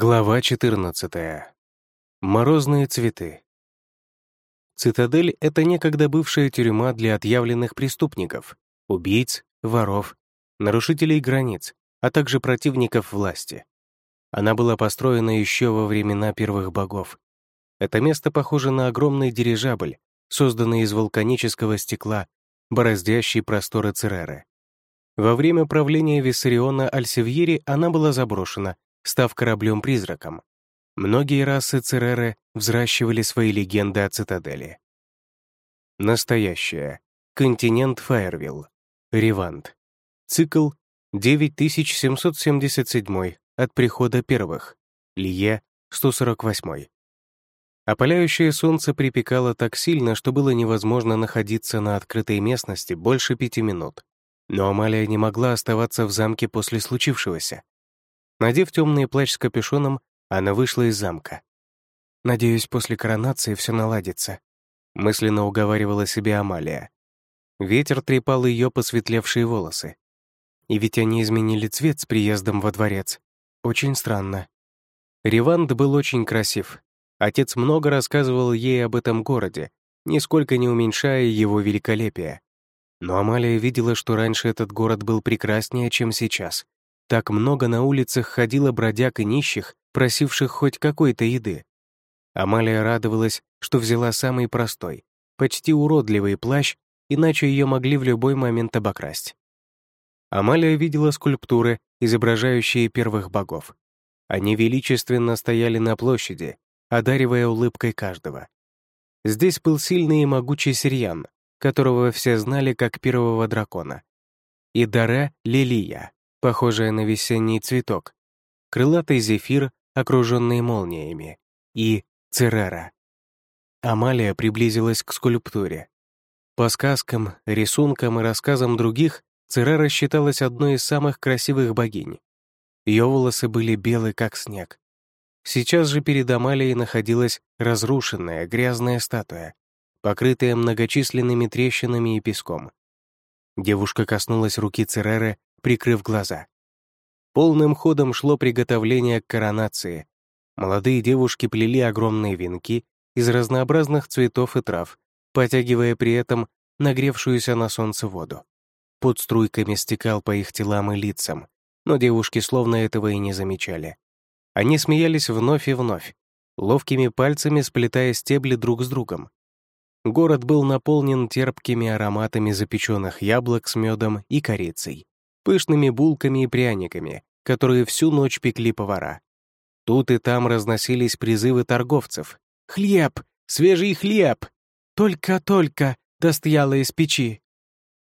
Глава 14. Морозные цветы. Цитадель — это некогда бывшая тюрьма для отъявленных преступников, убийц, воров, нарушителей границ, а также противников власти. Она была построена еще во времена первых богов. Это место похоже на огромный дирижабль, созданный из вулканического стекла, бороздящий просторы Цереры. Во время правления Виссариона Альсевьери она была заброшена — став кораблем-призраком. Многие расы Цереры взращивали свои легенды о цитадели. Настоящее. Континент Фаервилл. Ревант. Цикл 9777 от прихода первых. Лие 148. Опаляющее солнце припекало так сильно, что было невозможно находиться на открытой местности больше пяти минут. Но Амалия не могла оставаться в замке после случившегося. Надев темный плащ с капюшоном, она вышла из замка. «Надеюсь, после коронации все наладится», — мысленно уговаривала себя Амалия. Ветер трепал ее посветлевшие волосы. И ведь они изменили цвет с приездом во дворец. Очень странно. Реванд был очень красив. Отец много рассказывал ей об этом городе, нисколько не уменьшая его великолепия. Но Амалия видела, что раньше этот город был прекраснее, чем сейчас. Так много на улицах ходило бродяг и нищих, просивших хоть какой-то еды. Амалия радовалась, что взяла самый простой, почти уродливый плащ, иначе ее могли в любой момент обокрасть. Амалия видела скульптуры, изображающие первых богов. Они величественно стояли на площади, одаривая улыбкой каждого. Здесь был сильный и могучий Сирьян, которого все знали как первого дракона, и Дара Лилия, похожая на весенний цветок, крылатый зефир, окруженный молниями, и церера. Амалия приблизилась к скульптуре. По сказкам, рисункам и рассказам других, Церера считалась одной из самых красивых богинь. Ее волосы были белы, как снег. Сейчас же перед Амалией находилась разрушенная, грязная статуя, покрытая многочисленными трещинами и песком. Девушка коснулась руки Цереры прикрыв глаза. Полным ходом шло приготовление к коронации. Молодые девушки плели огромные венки из разнообразных цветов и трав, потягивая при этом нагревшуюся на солнце воду. Под струйками стекал по их телам и лицам, но девушки словно этого и не замечали. Они смеялись вновь и вновь, ловкими пальцами сплетая стебли друг с другом. Город был наполнен терпкими ароматами запеченных яблок с медом и корицей пышными булками и пряниками, которые всю ночь пекли повара. Тут и там разносились призывы торговцев. «Хлеб! Свежий хлеб! Только-только достояло из печи!»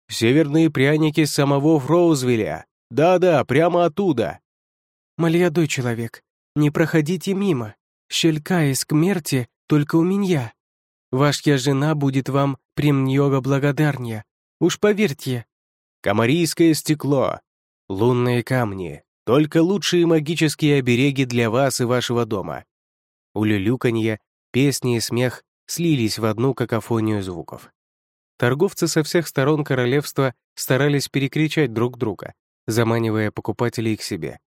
«Северные пряники самого Фроузвеля! Да-да, прямо оттуда!» «Молодой человек, не проходите мимо! Щелька из кмерти только у меня! Вашья жена будет вам премнего благодарнее, уж поверьте!» Камарийское стекло, лунные камни, только лучшие магические обереги для вас и вашего дома. Улюлюканье, песни и смех слились в одну какофонию звуков. Торговцы со всех сторон королевства старались перекричать друг друга, заманивая покупателей к себе.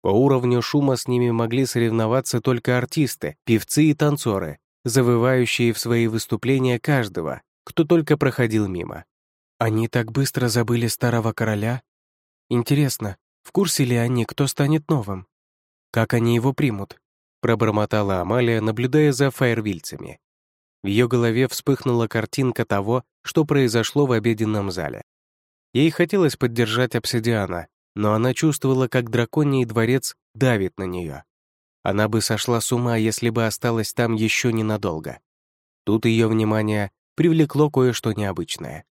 По уровню шума с ними могли соревноваться только артисты, певцы и танцоры, завывающие в свои выступления каждого, кто только проходил мимо. Они так быстро забыли старого короля? Интересно, в курсе ли они, кто станет новым? Как они его примут? Пробормотала Амалия, наблюдая за фаервильцами. В ее голове вспыхнула картинка того, что произошло в обеденном зале. Ей хотелось поддержать обсидиана, но она чувствовала, как драконий дворец давит на нее. Она бы сошла с ума, если бы осталась там еще ненадолго. Тут ее внимание привлекло кое-что необычное.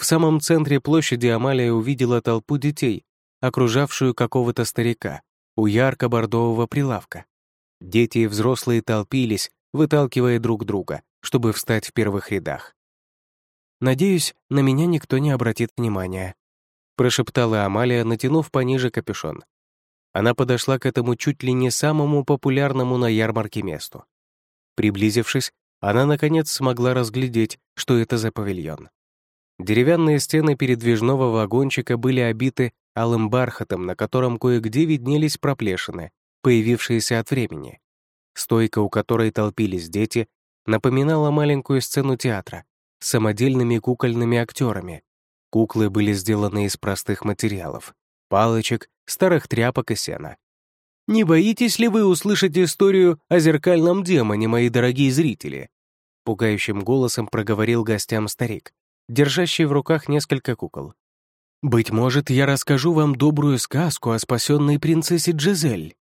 В самом центре площади Амалия увидела толпу детей, окружавшую какого-то старика у ярко-бордового прилавка. Дети и взрослые толпились, выталкивая друг друга, чтобы встать в первых рядах. «Надеюсь, на меня никто не обратит внимания», прошептала Амалия, натянув пониже капюшон. Она подошла к этому чуть ли не самому популярному на ярмарке месту. Приблизившись, она, наконец, смогла разглядеть, что это за павильон. Деревянные стены передвижного вагончика были обиты алым бархатом, на котором кое-где виднелись проплешины, появившаяся от времени. Стойка, у которой толпились дети, напоминала маленькую сцену театра с самодельными кукольными актерами. Куклы были сделаны из простых материалов — палочек, старых тряпок и сена. «Не боитесь ли вы услышать историю о зеркальном демоне, мои дорогие зрители?» Пугающим голосом проговорил гостям старик, держащий в руках несколько кукол. «Быть может, я расскажу вам добрую сказку о спасенной принцессе Джезель.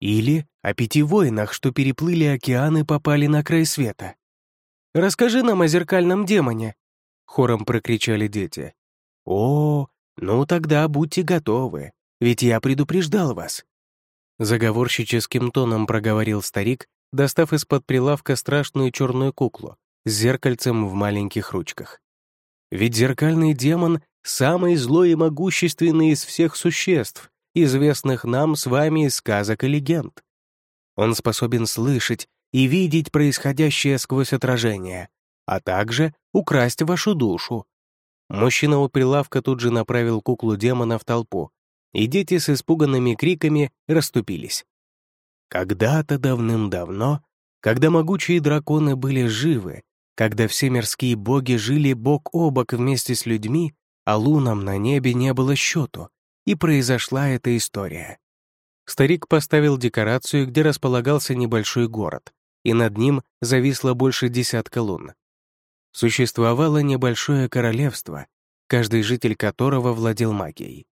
Или о пяти воинах, что переплыли океан и попали на край света. Расскажи нам о зеркальном демоне!» Хором прокричали дети. «О, ну тогда будьте готовы, ведь я предупреждал вас!» Заговорщическим тоном проговорил старик, достав из-под прилавка страшную черную куклу с зеркальцем в маленьких ручках. Ведь зеркальный демон — самый злой и могущественный из всех существ, известных нам с вами из сказок и легенд. Он способен слышать и видеть происходящее сквозь отражение, а также украсть вашу душу. Мужчина у прилавка тут же направил куклу демона в толпу, и дети с испуганными криками расступились. Когда-то давным-давно, когда могучие драконы были живы, когда все мирские боги жили бок о бок вместе с людьми, а лунам на небе не было счету, и произошла эта история. Старик поставил декорацию, где располагался небольшой город, и над ним зависло больше десятка лун. Существовало небольшое королевство, каждый житель которого владел магией.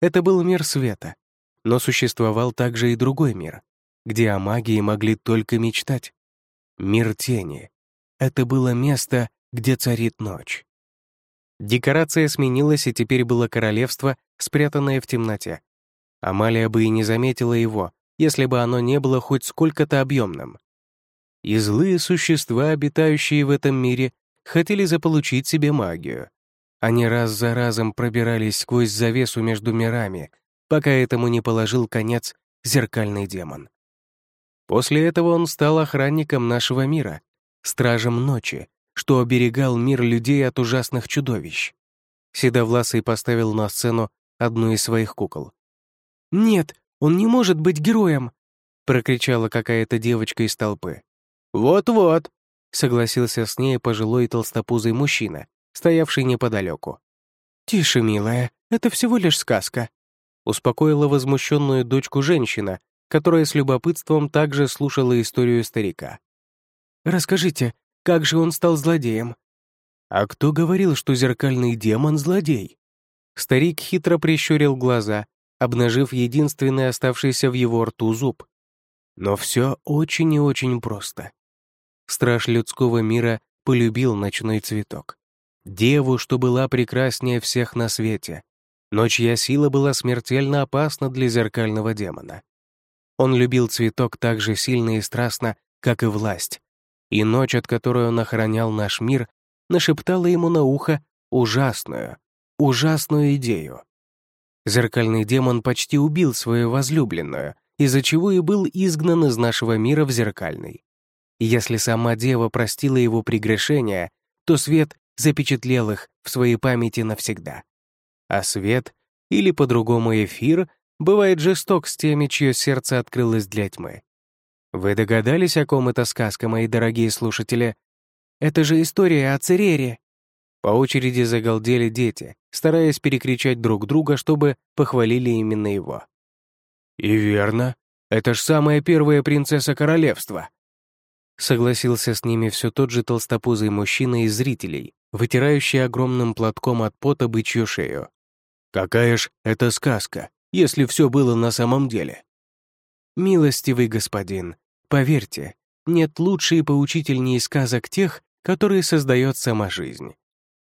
Это был мир света, но существовал также и другой мир, где о магии могли только мечтать. Мир тени. Это было место, где царит ночь. Декорация сменилась, и теперь было королевство, спрятанное в темноте. Амалия бы и не заметила его, если бы оно не было хоть сколько-то объемным. И злые существа, обитающие в этом мире, хотели заполучить себе магию, они раз за разом пробирались сквозь завесу между мирами, пока этому не положил конец зеркальный демон. После этого он стал охранником нашего мира, стражем ночи, что оберегал мир людей от ужасных чудовищ. Седовласый поставил на сцену одну из своих кукол. «Нет, он не может быть героем!» — прокричала какая-то девочка из толпы. «Вот-вот», — согласился с ней пожилой толстопузый мужчина, стоявший неподалеку. «Тише, милая, это всего лишь сказка», — успокоила возмущенную дочку женщина, которая с любопытством также слушала историю старика. «Расскажите, как же он стал злодеем?» «А кто говорил, что зеркальный демон — злодей?» Старик хитро прищурил глаза, обнажив единственный оставшийся в его рту зуб. Но все очень и очень просто. Страж людского мира полюбил ночной цветок деву, что была прекраснее всех на свете, но чья сила была смертельно опасна для зеркального демона. Он любил цветок так же сильно и страстно, как и власть, и ночь, от которой он охранял наш мир, нашептала ему на ухо ужасную, ужасную идею. Зеркальный демон почти убил свою возлюбленную, из-за чего и был изгнан из нашего мира в зеркальный. Если сама дева простила его прегрешения, то свет запечатлел их в своей памяти навсегда. А свет, или по-другому эфир, бывает жесток с теми, чье сердце открылось для тьмы. Вы догадались, о ком эта сказка, мои дорогие слушатели? Это же история о Церере. По очереди загалдели дети, стараясь перекричать друг друга, чтобы похвалили именно его. «И верно, это ж самая первая принцесса королевства», согласился с ними все тот же толстопузый мужчина из зрителей, вытирающий огромным платком от пота бычью шею. «Какая ж это сказка, если все было на самом деле?» «Милостивый господин, поверьте, нет лучше и поучительнее сказок тех, которые создает сама жизнь».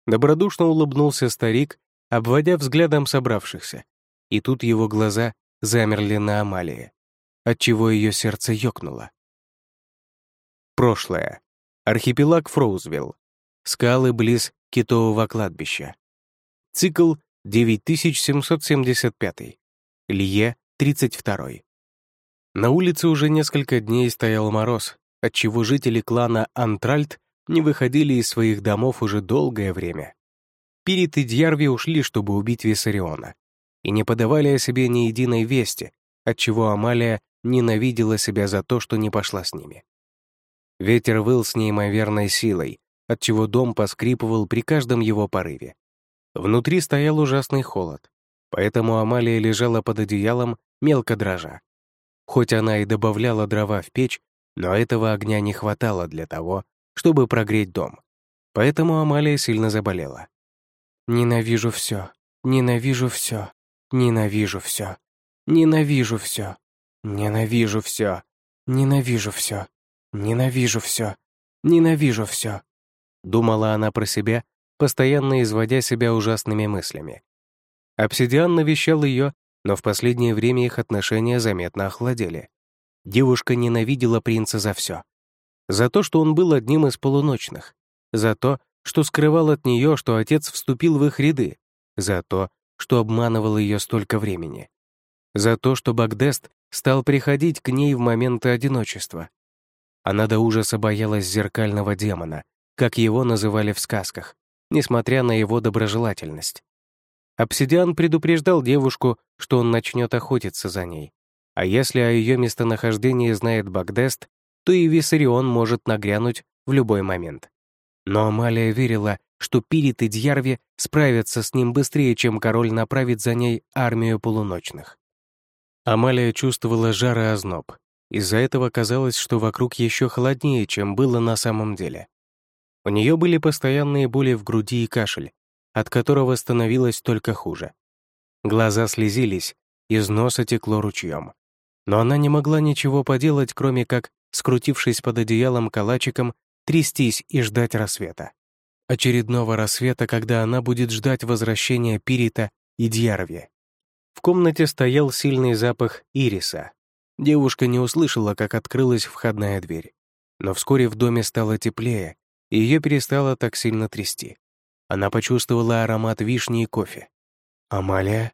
Добродушно улыбнулся старик, обводя взглядом собравшихся, и тут его глаза замерли на Амалии, отчего ее сердце ёкнуло. Прошлое. Архипелаг Фроузвилл. Скалы близ Китового кладбища. Цикл 9775. Лье 32. На улице уже несколько дней стоял мороз, отчего жители клана Антральд не выходили из своих домов уже долгое время. Пирит и Дьярви ушли, чтобы убить Виссариона, и не подавали о себе ни единой вести, отчего Амалия ненавидела себя за то, что не пошла с ними. Ветер выл с неимоверной силой, отчего дом поскрипывал при каждом его порыве. Внутри стоял ужасный холод, поэтому Амалия лежала под одеялом, мелко дрожа. Хоть она и добавляла дрова в печь, но этого огня не хватало для того, чтобы прогреть дом. Поэтому Амалия сильно заболела. «Ненавижу все, ненавижу все, ненавижу все, ненавижу все, ненавижу все, ненавижу все, ненавижу все, ненавижу все», думала она про себя, постоянно изводя себя ужасными мыслями. Обсидиан навещал ее, но в последнее время их отношения заметно охладели. Девушка ненавидела принца за все. За то, что он был одним из полуночных. За то, что скрывал от нее, что отец вступил в их ряды. За то, что обманывал ее столько времени. За то, что Багдест стал приходить к ней в моменты одиночества. Она до ужаса боялась зеркального демона, как его называли в сказках, несмотря на его доброжелательность. Обсидиан предупреждал девушку, что он начнет охотиться за ней. А если о ее местонахождении знает Багдест, то и Виссарион может нагрянуть в любой момент. Но Амалия верила, что Пирит и Дьярви справятся с ним быстрее, чем король направит за ней армию полуночных. Амалия чувствовала жар и озноб. Из-за этого казалось, что вокруг еще холоднее, чем было на самом деле. У нее были постоянные боли в груди и кашель, от которого становилось только хуже. Глаза слезились, из носа текло ручьем. Но она не могла ничего поделать, кроме как, скрутившись под одеялом калачиком, трястись и ждать рассвета. Очередного рассвета, когда она будет ждать возвращения Пирита и Дьярви. В комнате стоял сильный запах ириса. Девушка не услышала, как открылась входная дверь. Но вскоре в доме стало теплее, и ее перестало так сильно трясти. Она почувствовала аромат вишни и кофе. «Амалия?»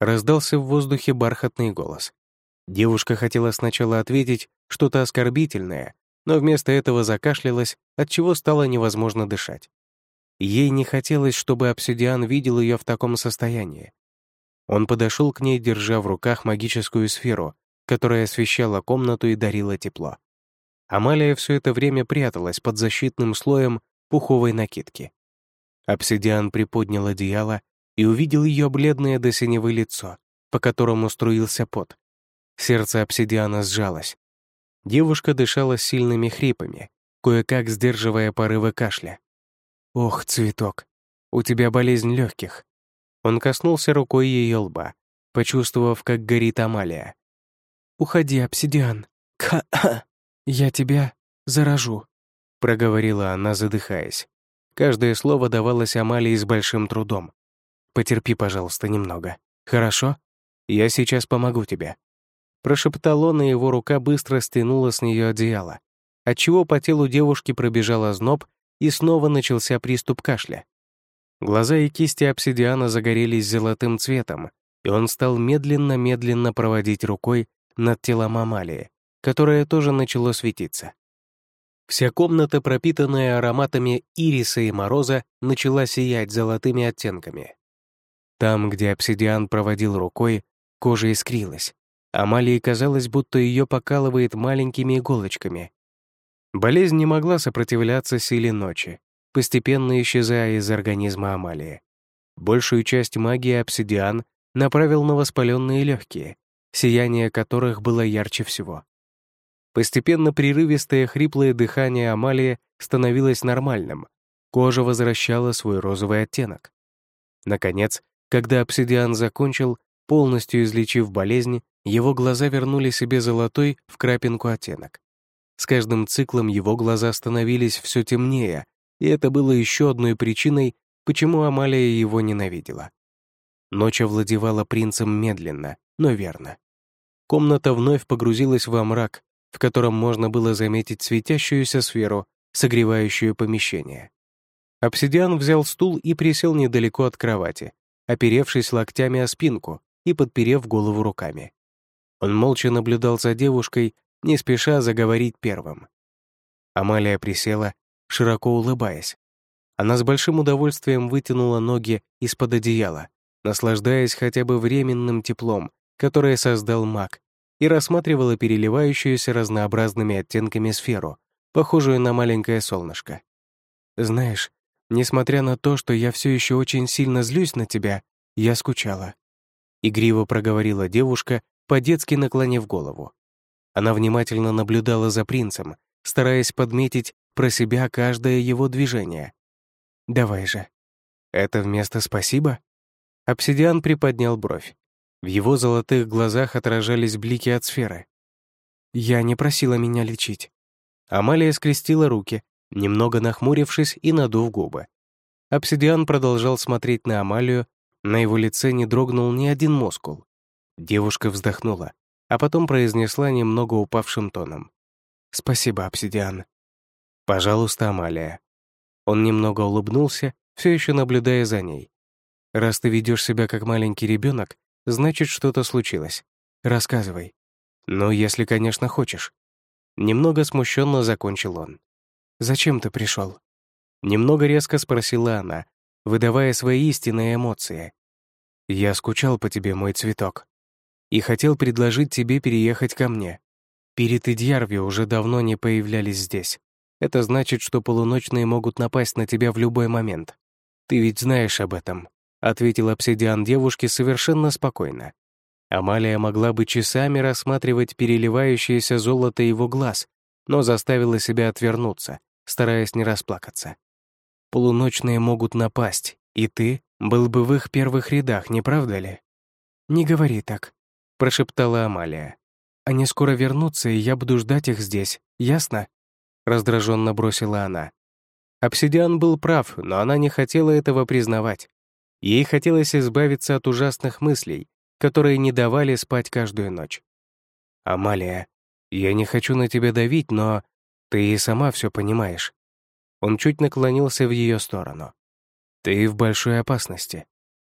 Раздался в воздухе бархатный голос. Девушка хотела сначала ответить что-то оскорбительное, но вместо этого закашлялась, отчего стало невозможно дышать. Ей не хотелось, чтобы обсидиан видел ее в таком состоянии. Он подошел к ней, держа в руках магическую сферу, которая освещала комнату и дарила тепло. Амалия все это время пряталась под защитным слоем пуховой накидки. Обсидиан приподнял одеяло и увидел ее бледное до синевы лицо, по которому струился пот. Сердце обсидиана сжалось. Девушка дышала сильными хрипами, кое-как сдерживая порывы кашля. «Ох, цветок, у тебя болезнь легких». Он коснулся рукой ее лба, почувствовав, как горит Амалия. «Уходи, обсидиан. Ка «Я тебя заражу», — проговорила она, задыхаясь. Каждое слово давалось Амалии с большим трудом. «Потерпи, пожалуйста, немного. Хорошо? Я сейчас помогу тебе». Прошептал он, и его рука быстро стянула с нее одеяло, отчего по телу девушки пробежал озноб, и снова начался приступ кашля. Глаза и кисти обсидиана загорелись золотым цветом, и он стал медленно-медленно проводить рукой над телом Амалии, которое тоже начало светиться. Вся комната, пропитанная ароматами ириса и мороза, начала сиять золотыми оттенками. Там, где обсидиан проводил рукой, кожа искрилась. Амалии казалось, будто ее покалывает маленькими иголочками. Болезнь не могла сопротивляться силе ночи, постепенно исчезая из организма Амалии. Большую часть магии обсидиан направил на воспаленные легкие, сияние которых было ярче всего. Постепенно прерывистое хриплое дыхание Амалии становилось нормальным, кожа возвращала свой розовый оттенок. Наконец, когда обсидиан закончил, полностью излечив болезнь, его глаза вернули себе золотой в крапинку оттенок. С каждым циклом его глаза становились все темнее, и это было еще одной причиной, почему Амалия его ненавидела. Ночь овладевала принцем медленно, но верно. Комната вновь погрузилась во мрак, в котором можно было заметить светящуюся сферу, согревающую помещение. Обсидиан взял стул и присел недалеко от кровати, оперевшись локтями о спинку и подперев голову руками. Он молча наблюдал за девушкой, не спеша заговорить первым. Амалия присела, широко улыбаясь. Она с большим удовольствием вытянула ноги из-под одеяла, наслаждаясь хотя бы временным теплом, которое создал маг, и рассматривала переливающуюся разнообразными оттенками сферу, похожую на маленькое солнышко. «Знаешь, несмотря на то, что я все еще очень сильно злюсь на тебя, я скучала». Игриво проговорила девушка, по-детски наклонив голову. Она внимательно наблюдала за принцем, стараясь подметить про себя каждое его движение. «Давай же». «Это вместо спасибо?» Обсидиан приподнял бровь. В его золотых глазах отражались блики от сферы. «Я не просила меня лечить». Амалия скрестила руки, немного нахмурившись и надув губы. Обсидиан продолжал смотреть на Амалию, на его лице не дрогнул ни один мускул. Девушка вздохнула, а потом произнесла немного упавшим тоном. «Спасибо, Обсидиан». «Пожалуйста, Амалия». Он немного улыбнулся, все еще наблюдая за ней. «Раз ты ведешь себя как маленький ребенок, значит, что-то случилось. Рассказывай. Ну, если, конечно, хочешь». Немного смущенно закончил он. «Зачем ты пришел? Немного резко спросила она, выдавая свои истинные эмоции. «Я скучал по тебе, мой цветок, и хотел предложить тебе переехать ко мне. Перед Идьярви уже давно не появлялись здесь. Это значит, что полуночные могут напасть на тебя в любой момент. Ты ведь знаешь об этом», — ответил обсидиан девушке совершенно спокойно. Амалия могла бы часами рассматривать переливающееся золото его глаз, но заставила себя отвернуться, стараясь не расплакаться. Полуночные могут напасть, и ты был бы в их первых рядах, не правда ли? «Не говори так», — прошептала Амалия. «Они скоро вернутся, и я буду ждать их здесь, ясно?» Раздраженно бросила она. Обсидиан был прав, но она не хотела этого признавать. Ей хотелось избавиться от ужасных мыслей, которые не давали спать каждую ночь. «Амалия, я не хочу на тебя давить, но ты и сама все понимаешь. Он чуть наклонился в ее сторону. «Ты в большой опасности.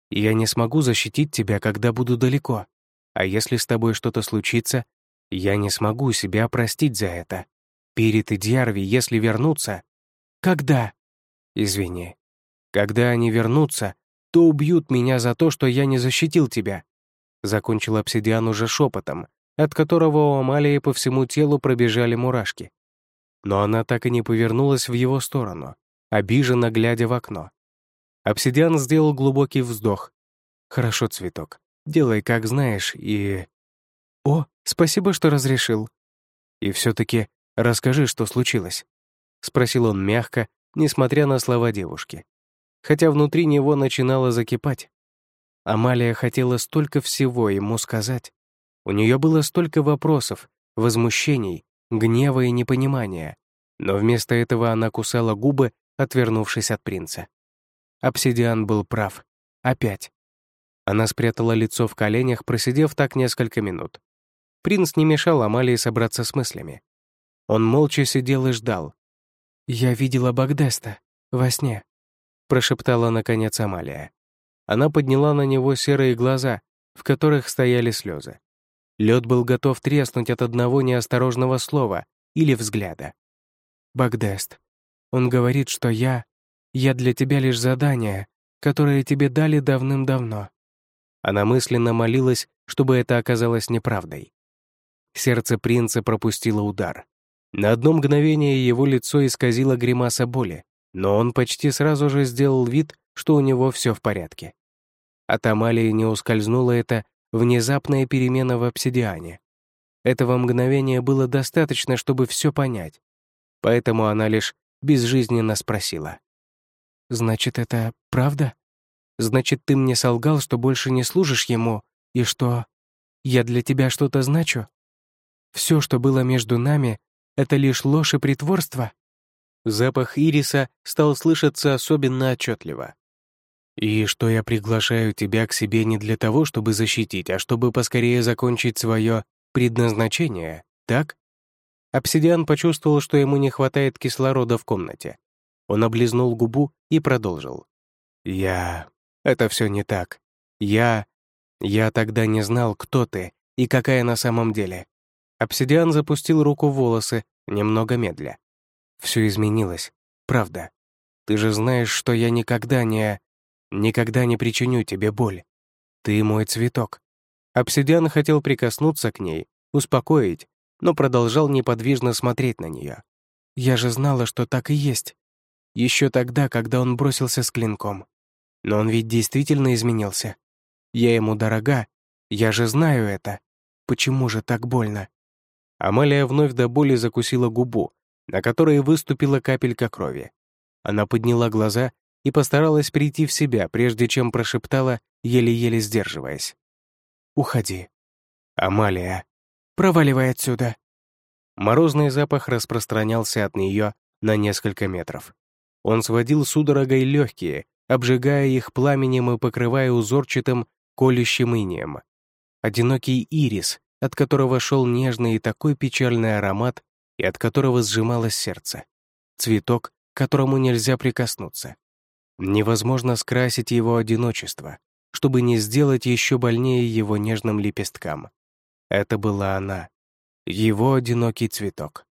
Я не смогу защитить тебя, когда буду далеко. А если с тобой что-то случится, я не смогу себя простить за это. Перед Идьярви, если вернуться... Когда? Извини. Когда они вернутся, то убьют меня за то, что я не защитил тебя. Закончил обсидиан уже шепотом, от которого у Амалии по всему телу пробежали мурашки но она так и не повернулась в его сторону, обиженно глядя в окно. Обсидиан сделал глубокий вздох. «Хорошо, цветок, делай, как знаешь, и...» «О, спасибо, что разрешил». «И все-таки расскажи, что случилось», — спросил он мягко, несмотря на слова девушки. Хотя внутри него начинало закипать. Амалия хотела столько всего ему сказать. У нее было столько вопросов, возмущений, гнева и непонимания, но вместо этого она кусала губы, отвернувшись от принца. Обсидиан был прав. Опять. Она спрятала лицо в коленях, просидев так несколько минут. Принц не мешал Амалии собраться с мыслями. Он молча сидел и ждал. «Я видела Багдеста во сне», — прошептала наконец Амалия. Она подняла на него серые глаза, в которых стояли слезы. Лед был готов треснуть от одного неосторожного слова или взгляда. «Багдест, он говорит, что я... Я для тебя лишь задание, которое тебе дали давным-давно». Она мысленно молилась, чтобы это оказалось неправдой. Сердце принца пропустило удар. На одно мгновение его лицо исказило гримаса боли, но он почти сразу же сделал вид, что у него все в порядке. От Амалии не ускользнуло это внезапная перемена в обсидиане. Этого мгновения было достаточно, чтобы все понять. Поэтому она лишь безжизненно спросила. «Значит, это правда? Значит, ты мне солгал, что больше не служишь ему, и что я для тебя что-то значу? Все, что было между нами, это лишь ложь и притворство?» Запах ириса стал слышаться особенно отчетливо. И что я приглашаю тебя к себе не для того, чтобы защитить, а чтобы поскорее закончить свое предназначение, так? Обсидиан почувствовал, что ему не хватает кислорода в комнате. Он облизнул губу и продолжил. «Я... Это все не так. Я... Я тогда не знал, кто ты и какая на самом деле». Обсидиан запустил руку в волосы, немного медля. «Все изменилось. Правда. Ты же знаешь, что я никогда не...» Никогда не причиню тебе боль. Ты мой цветок». Обсидиан хотел прикоснуться к ней, успокоить, но продолжал неподвижно смотреть на нее. «Я же знала, что так и есть. Еще тогда, когда он бросился с клинком. Но он ведь действительно изменился. Я ему дорога, я же знаю это. Почему же так больно?» Амалия вновь до боли закусила губу, на которой выступила капелька крови. Она подняла глаза и постаралась прийти в себя, прежде чем прошептала, еле-еле сдерживаясь. «Уходи. Амалия, проваливай отсюда». Морозный запах распространялся от нее на несколько метров. Он сводил судорогой легкие, обжигая их пламенем и покрывая узорчатым, колющим инеем. Одинокий ирис, от которого шел нежный и такой печальный аромат, и от которого сжималось сердце. Цветок, к которому нельзя прикоснуться. Невозможно скрасить его одиночество, чтобы не сделать еще больнее его нежным лепесткам. Это была она, его одинокий цветок.